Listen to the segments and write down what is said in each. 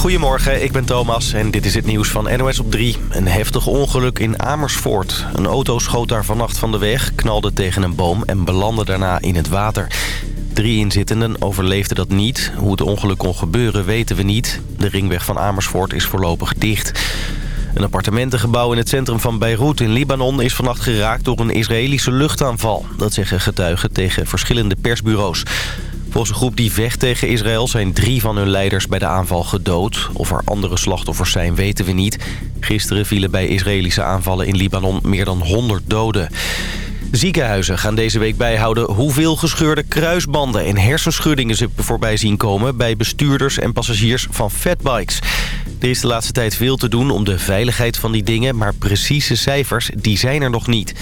Goedemorgen, ik ben Thomas en dit is het nieuws van NOS op 3. Een heftig ongeluk in Amersfoort. Een auto schoot daar vannacht van de weg, knalde tegen een boom en belandde daarna in het water. Drie inzittenden overleefden dat niet. Hoe het ongeluk kon gebeuren weten we niet. De ringweg van Amersfoort is voorlopig dicht. Een appartementengebouw in het centrum van Beirut in Libanon is vannacht geraakt door een Israëlische luchtaanval. Dat zeggen getuigen tegen verschillende persbureaus. Volgens een groep die vecht tegen Israël zijn drie van hun leiders bij de aanval gedood. Of er andere slachtoffers zijn weten we niet. Gisteren vielen bij Israëlische aanvallen in Libanon meer dan 100 doden. Ziekenhuizen gaan deze week bijhouden hoeveel gescheurde kruisbanden en hersenschuddingen ze voorbij zien komen bij bestuurders en passagiers van fatbikes. Er is de laatste tijd veel te doen om de veiligheid van die dingen, maar precieze cijfers die zijn er nog niet.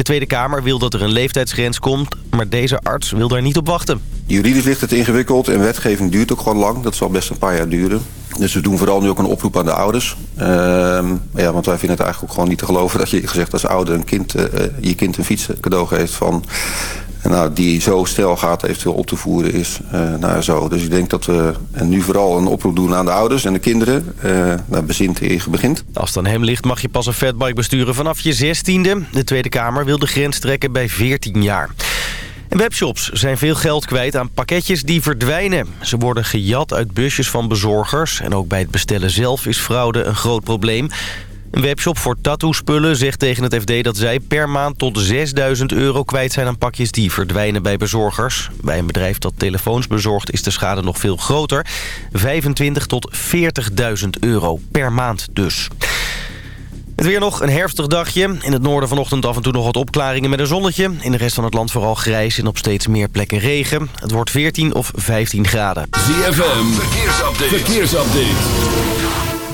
De Tweede Kamer wil dat er een leeftijdsgrens komt, maar deze arts wil daar niet op wachten. Juridisch ligt het ingewikkeld en wetgeving duurt ook gewoon lang. Dat zal best een paar jaar duren. Dus we doen vooral nu ook een oproep aan de ouders. Ehm, ja, want wij vinden het eigenlijk ook gewoon niet te geloven... dat je gezegd als ouder een kind, uh, je kind een fiets cadeau geeft van... Nou, die zo snel gaat eventueel op te voeren is. Uh, nou, zo. Dus ik denk dat we en nu vooral een oproep doen aan de ouders en de kinderen. Uh, nou, bezint eer begint. Als het aan hem ligt mag je pas een fatbike besturen vanaf je zestiende. De Tweede Kamer wil de grens trekken bij 14 jaar. Webshops zijn veel geld kwijt aan pakketjes die verdwijnen. Ze worden gejat uit busjes van bezorgers. En ook bij het bestellen zelf is fraude een groot probleem. Een webshop voor tattoo-spullen zegt tegen het FD dat zij per maand tot 6000 euro kwijt zijn aan pakjes die verdwijnen bij bezorgers. Bij een bedrijf dat telefoons bezorgt is de schade nog veel groter. 25 tot 40.000 euro per maand dus. Het weer nog een herfstig dagje. In het noorden vanochtend af en toe nog wat opklaringen met een zonnetje. In de rest van het land vooral grijs en op steeds meer plekken regen. Het wordt 14 of 15 graden. ZFM, verkeersupdate. verkeersupdate.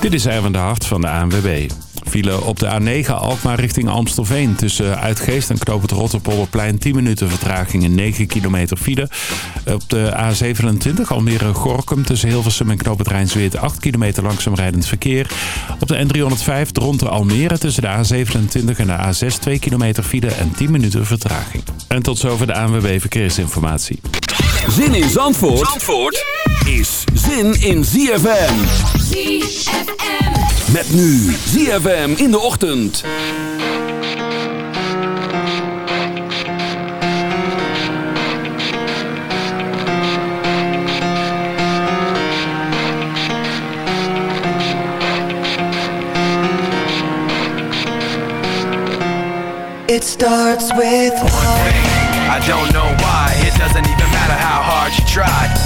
Dit is Erwin de Hart van de ANWB. File op de A9 Alkmaar richting Amstelveen. Tussen Uitgeest en Knoop het Rotterpolderplein 10 minuten vertraging en 9 kilometer file. Op de A27 Almere-Gorkum tussen Hilversum en Knoop het Rijnsweert 8 kilometer langzaam rijdend verkeer. Op de N305 Dronten Almere tussen de A27 en de A6 2 kilometer file en 10 minuten vertraging. En tot zover de ANWB Verkeersinformatie. Zin in Zandvoort, Zandvoort is zin in ZFM. ZFM. Met nu ZFM in de ochtend. It starts with one thing. I don't know why. It doesn't even matter how hard you try.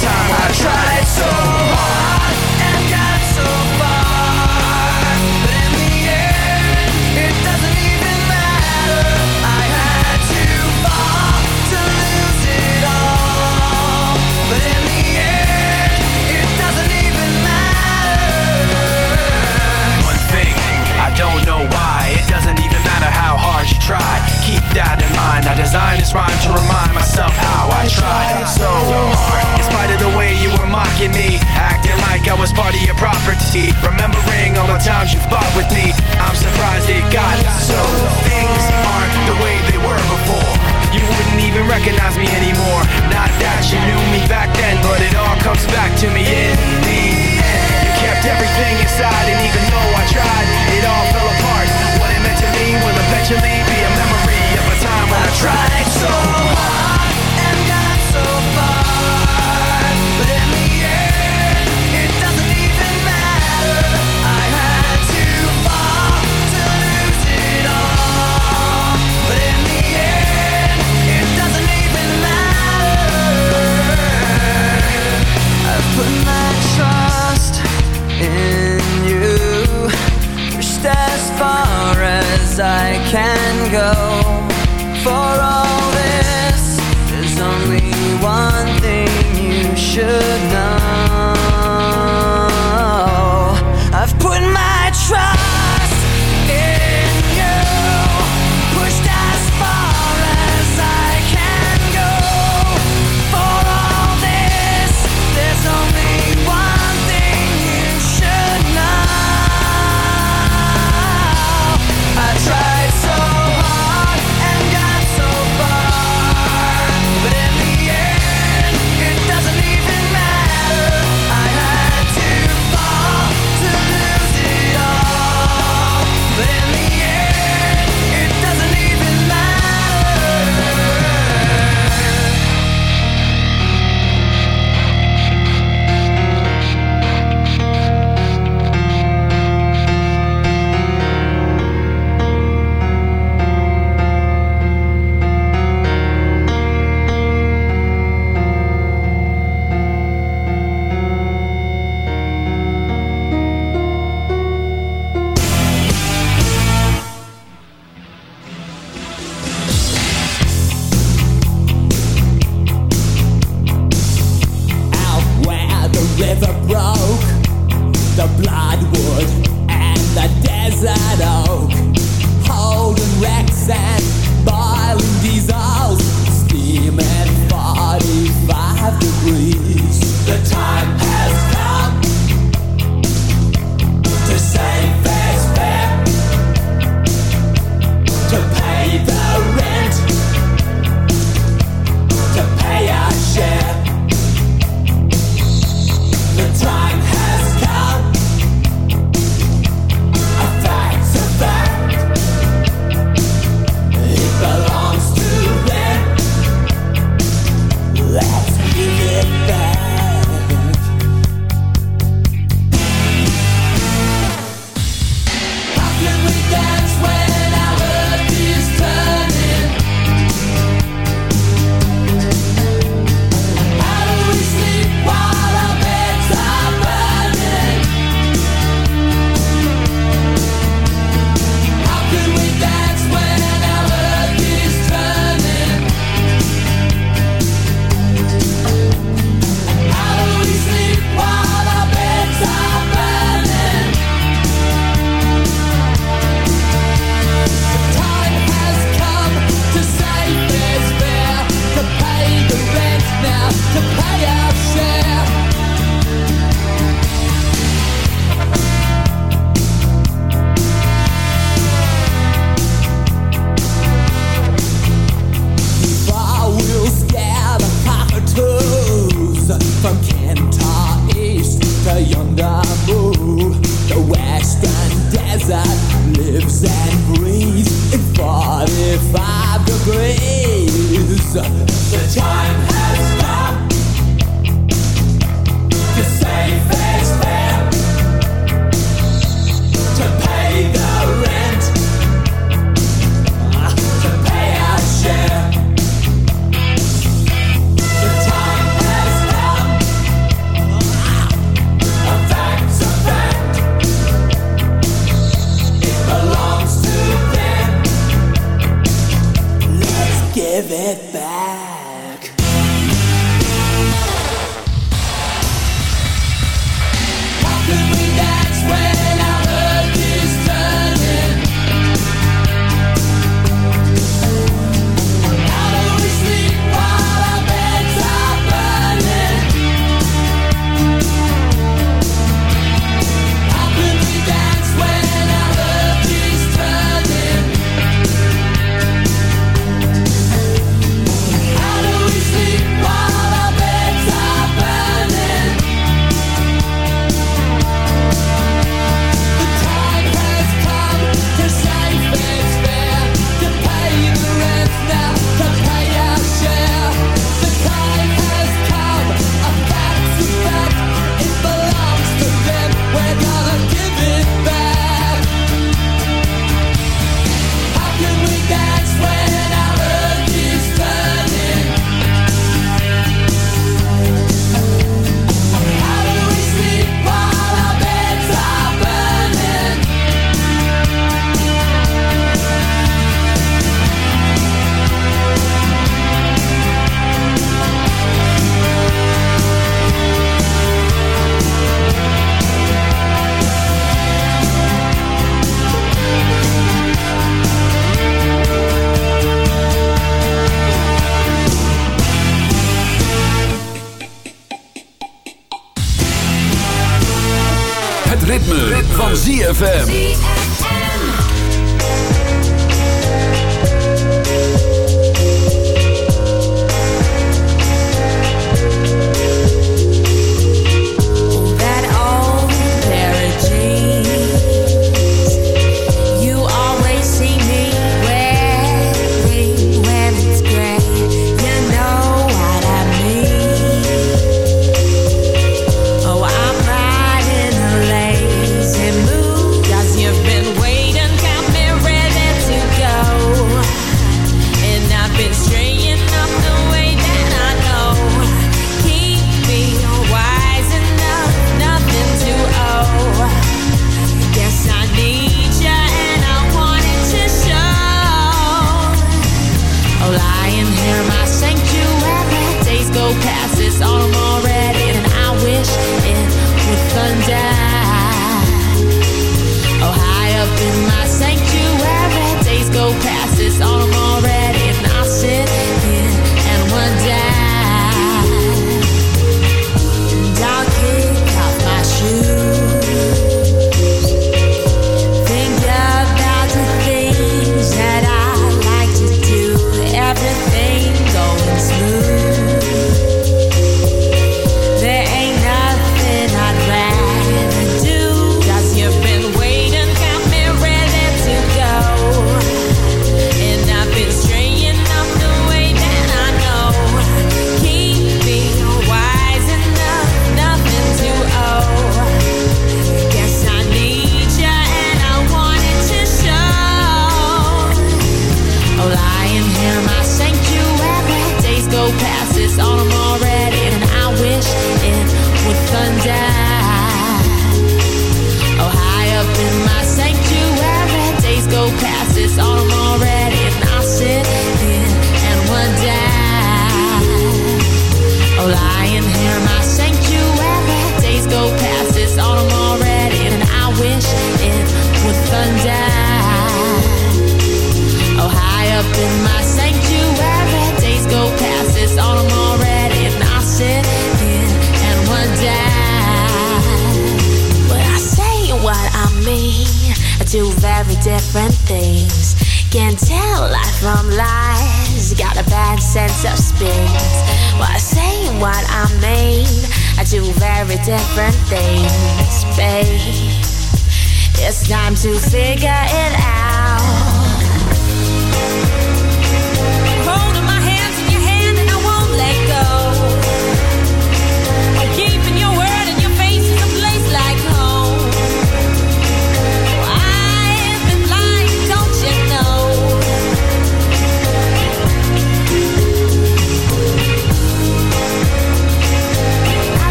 time. I tried so property. Remembering all the times you fought with me, I'm surprised it got so. Things aren't the way they were before. You wouldn't even recognize me anymore. Not that you knew me back then, but it all comes back to me in the end. You kept everything inside, and even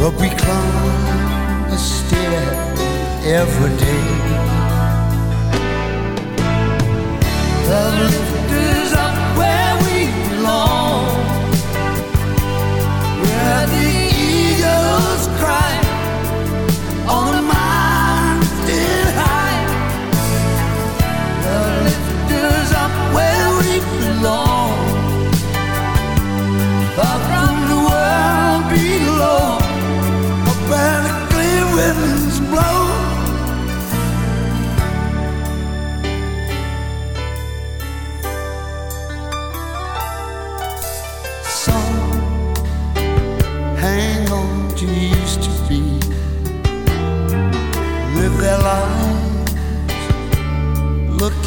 But we climb a stair every day. The lifters up.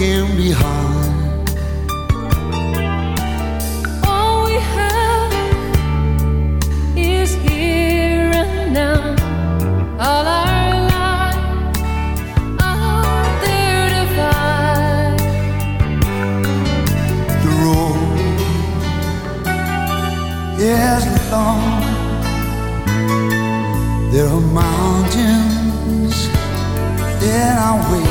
can be hard. All we have is here and now. All our lives are there to find. The road is long. There are mountains in our way.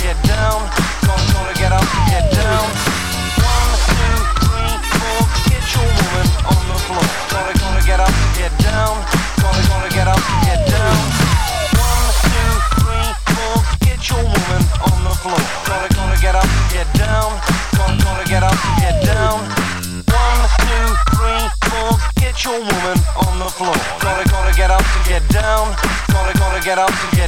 Down. Gonna, get up, get down. Your woman on the floor. Gonna, get up, get down. Gonna, gonna get up, get down. One, two, three, four. Get your woman on the floor. Gonna, gonna get up, get down. Gonna, gonna get up, get down. One, two, three, four. Get your woman on the floor. Gonna, gonna get up to get down. Gonna, gonna get up to get down.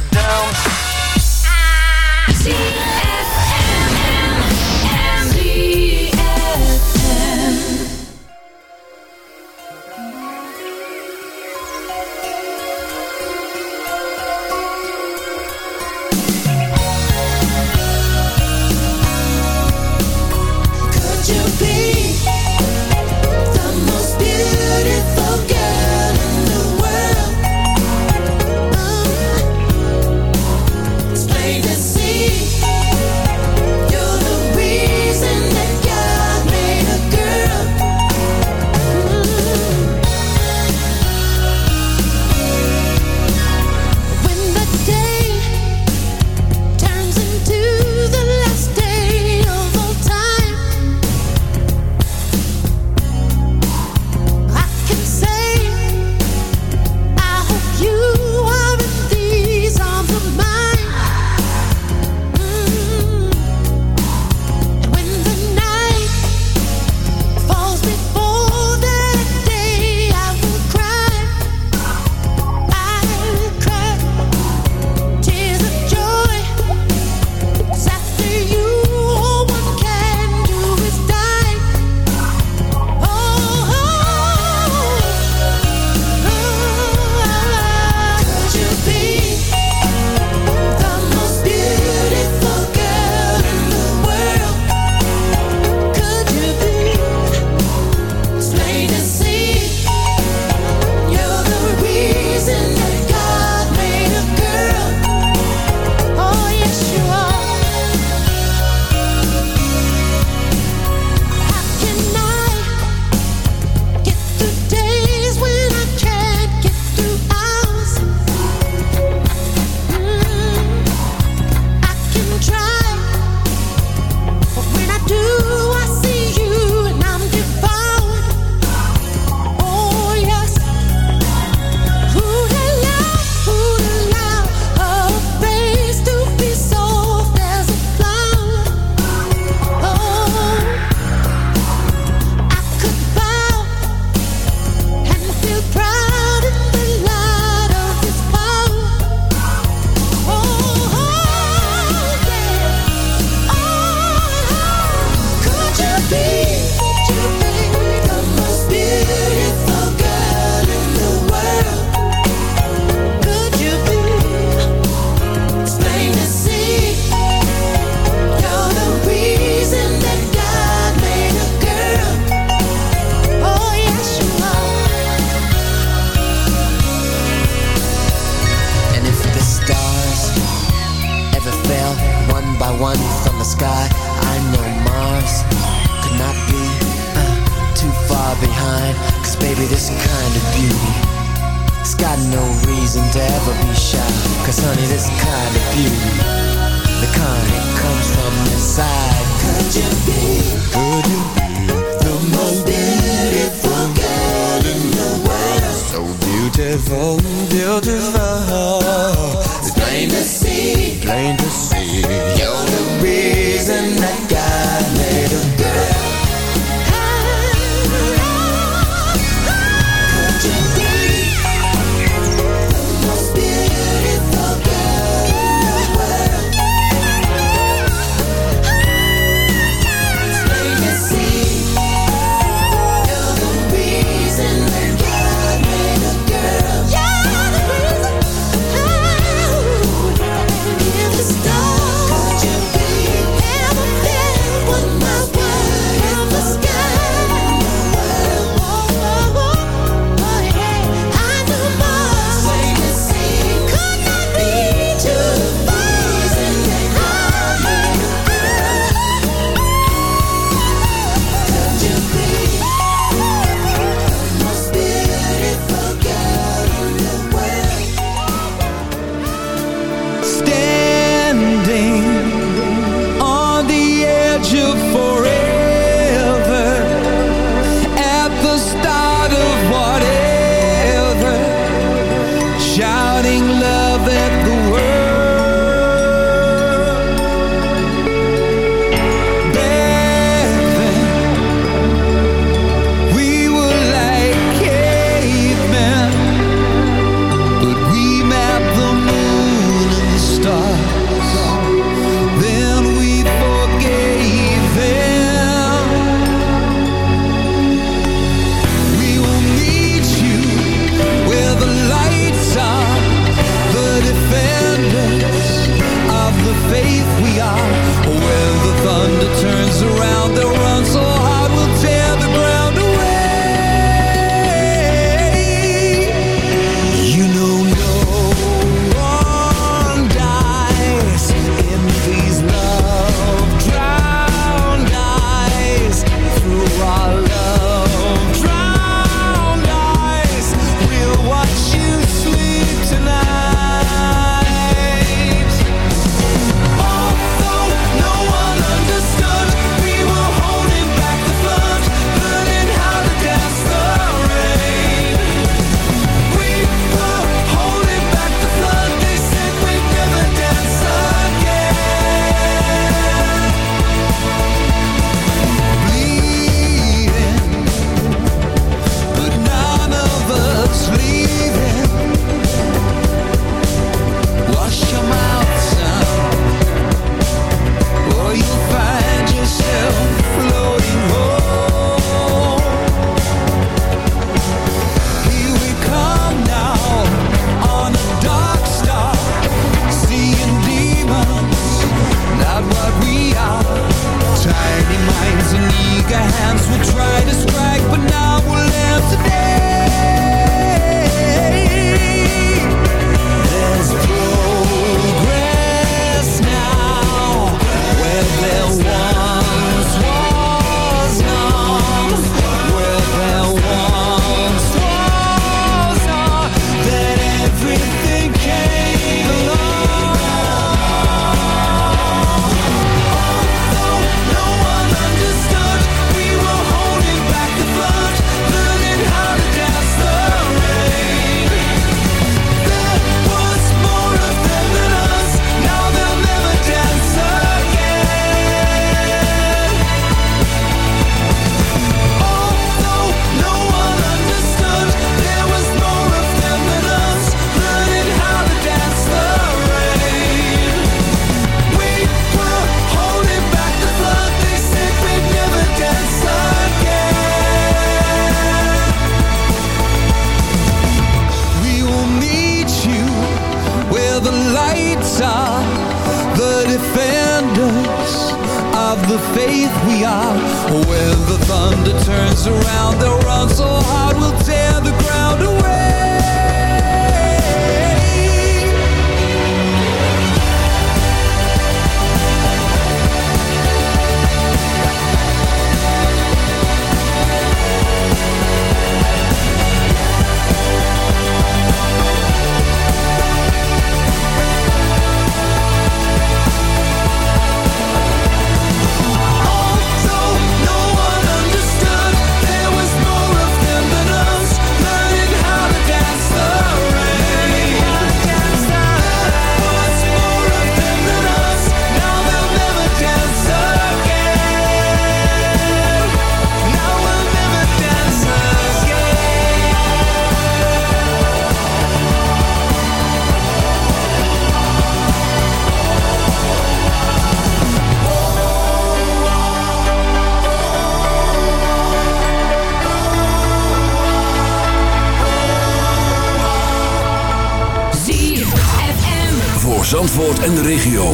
Zandvoort en de regio.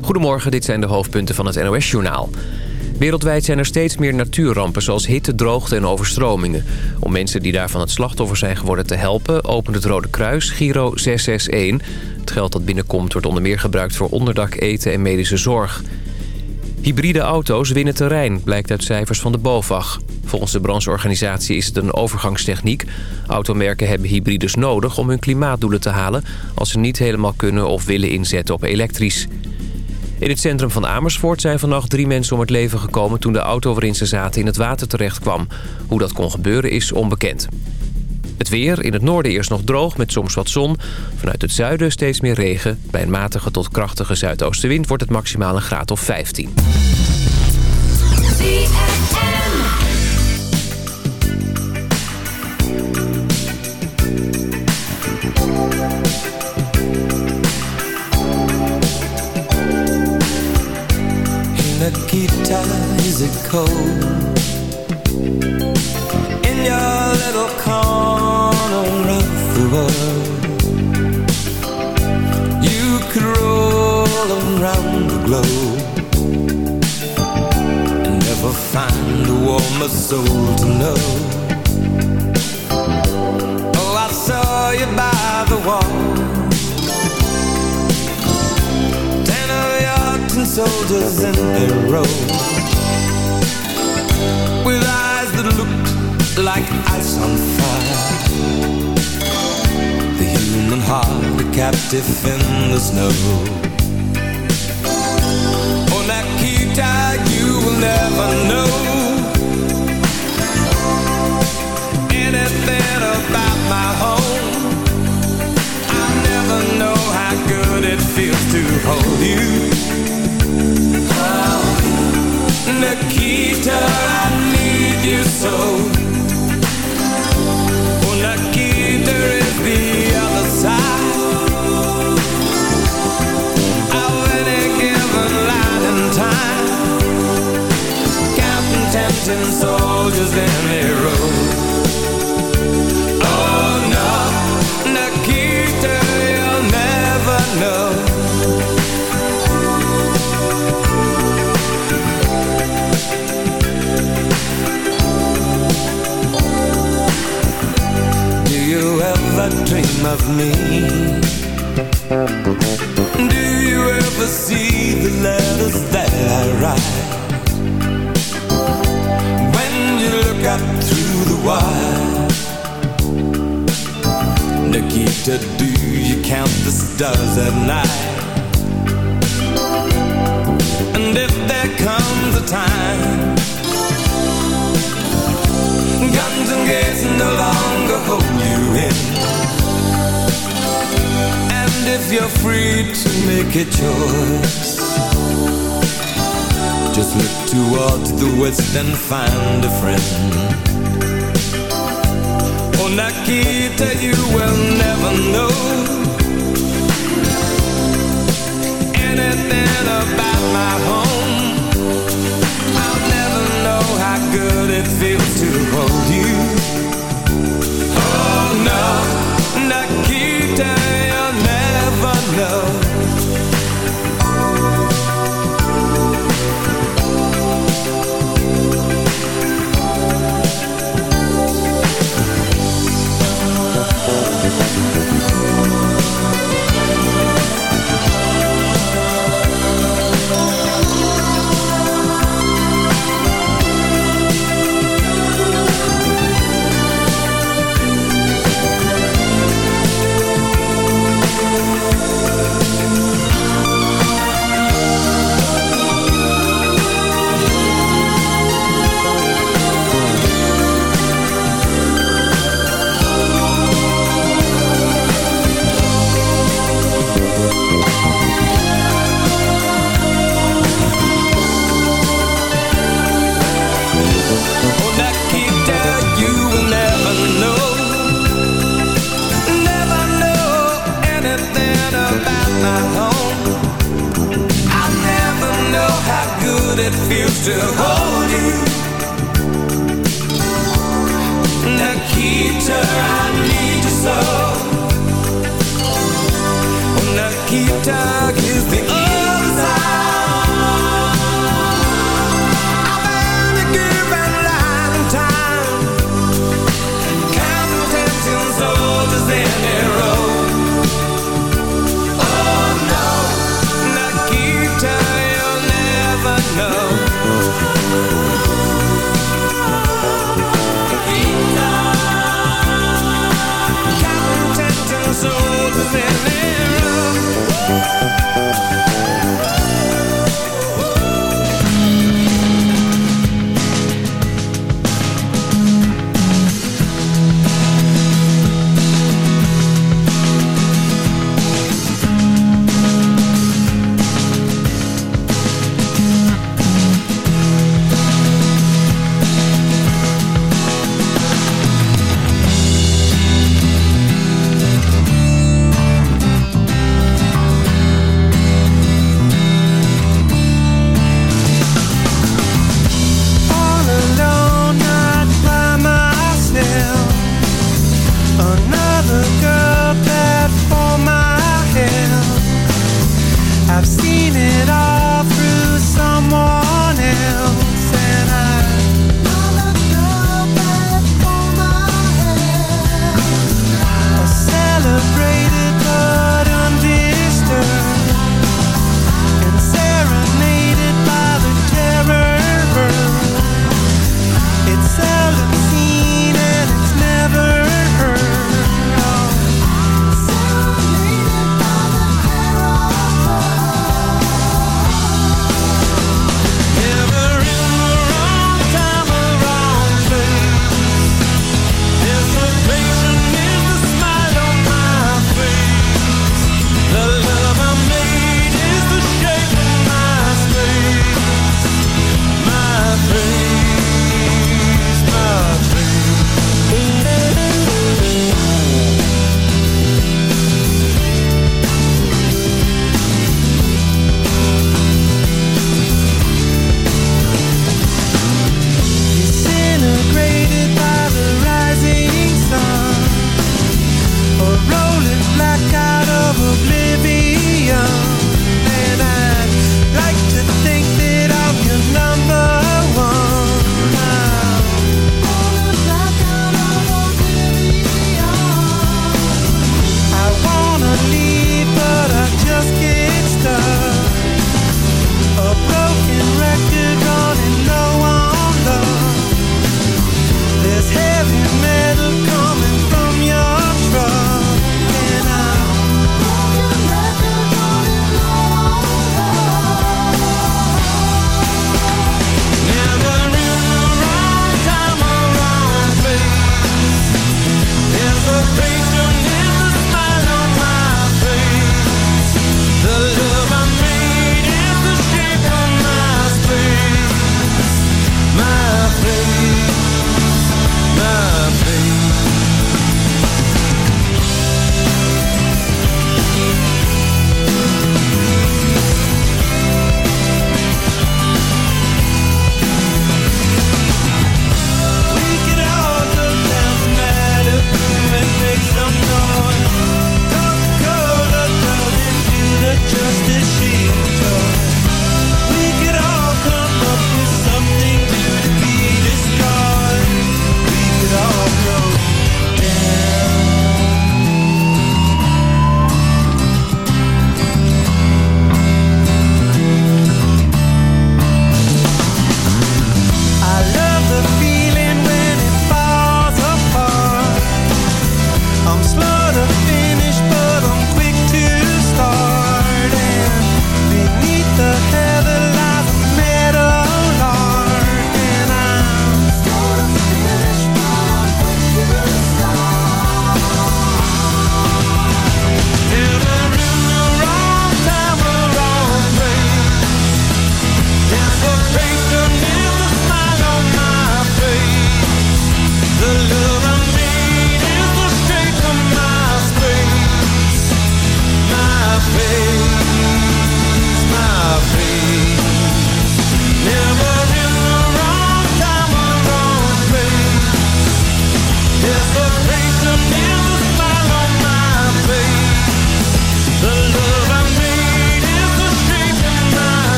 Goedemorgen, dit zijn de hoofdpunten van het NOS-journaal. Wereldwijd zijn er steeds meer natuurrampen zoals hitte, droogte en overstromingen. Om mensen die daarvan het slachtoffer zijn geworden te helpen... opent het Rode Kruis Giro 661. Het geld dat binnenkomt wordt onder meer gebruikt voor onderdak, eten en medische zorg. Hybride auto's winnen terrein, blijkt uit cijfers van de BOVAG. Volgens de brancheorganisatie is het een overgangstechniek. Automerken hebben hybrides nodig om hun klimaatdoelen te halen... als ze niet helemaal kunnen of willen inzetten op elektrisch. In het centrum van Amersfoort zijn vannacht drie mensen om het leven gekomen... toen de auto waarin ze zaten in het water terecht kwam. Hoe dat kon gebeuren is onbekend. Het weer, in het noorden eerst nog droog met soms wat zon. Vanuit het zuiden steeds meer regen. Bij een matige tot krachtige zuidoostenwind wordt het maximaal een graad of 15. Is in You could roll around the globe And never find a warmer soul to know. Oh, I saw you by the wall. Ten of your soldiers in row With eyes that looked like ice on fire. heart a captive in the snow. Oh, Nikita, you will never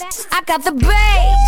I got the bass.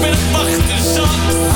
ben het wachten zat.